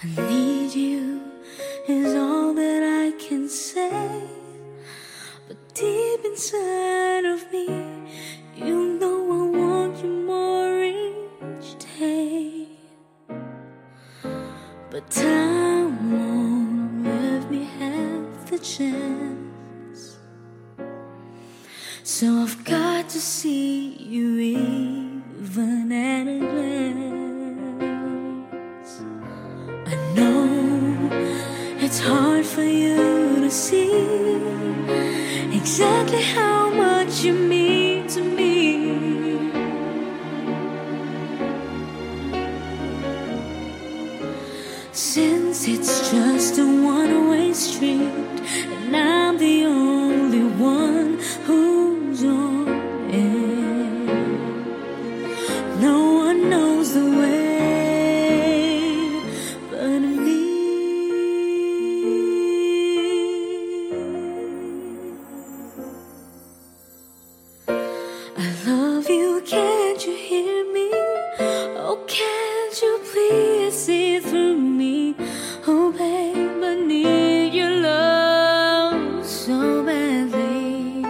I need you is all that I can say. But deep inside of me, you know I want you more each day. But time won't let me have the chance. So I've got to see you even at a glance. It's hard for you to see exactly how much you mean to me. Since it's just a one way street, I love you, can't you hear me? Oh, can't you please see through me? Oh, babe, I need your love so badly.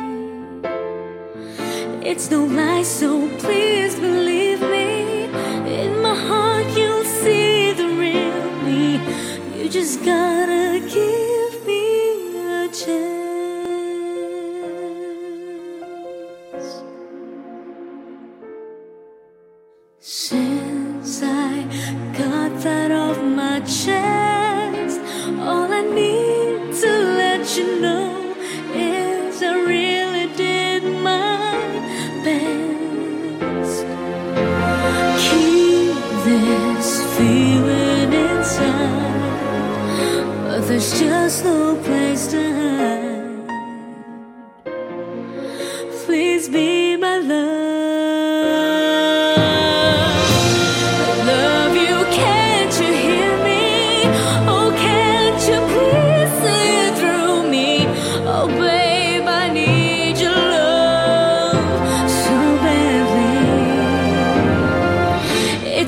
It's no lie, so please believe Since I got that off my chest, all I need to let you know is I really did my best. Keep this feeling inside, but there's just no place to hide. Please be.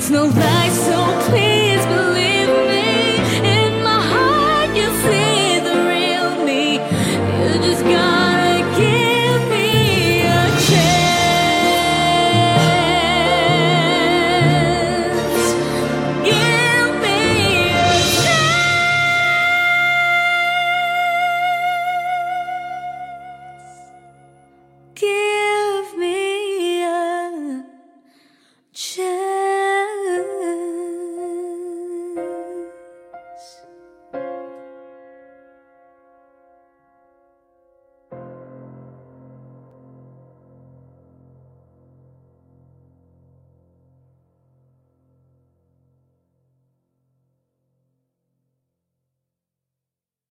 It's no lie, so please believe.